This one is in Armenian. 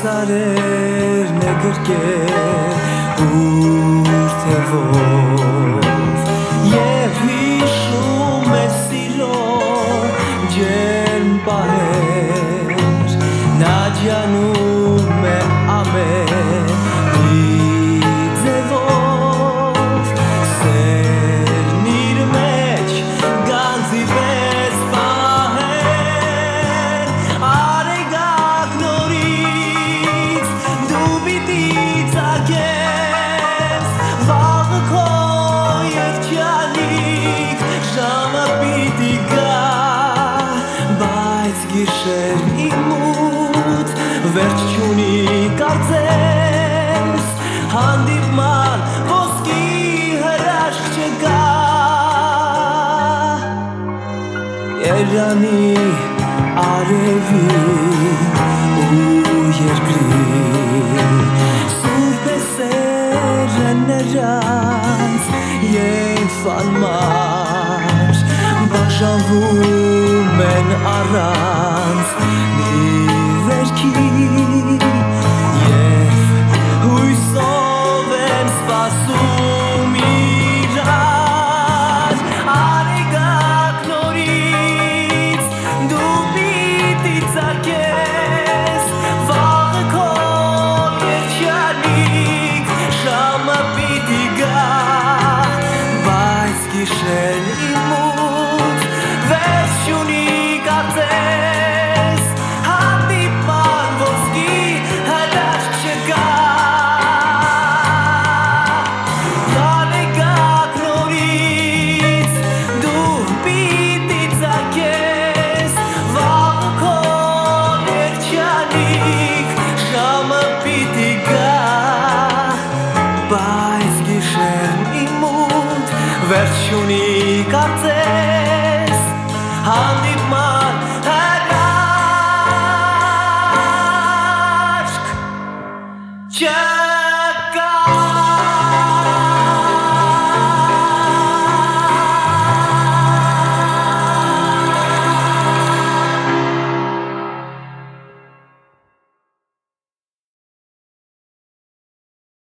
սարերն է գրկել ուր թե ով եւ հիշում է սիրո ջերմ պահեր նա ջանում վերջ չունի կարծես հանդիպման ոսկի հրաշք չկա Երանի արևի ու երկրի Սուրբ է սերը նրանց և անմար Բաժանվում են առանց մի վերքի Եվ հույսով եմ սպասում իրար Արեգակ նորից դու պիտի ծարկես Վաղը քո երջանիկ շամը պիտի գա Բայց գիշեր իմ մուտ Վերջ չունի կարծես գալիկ ժամը պիտի գա բայց գիշերն իմ մոտ վերջունի կարծես հանդիպման հրաշք Yeah!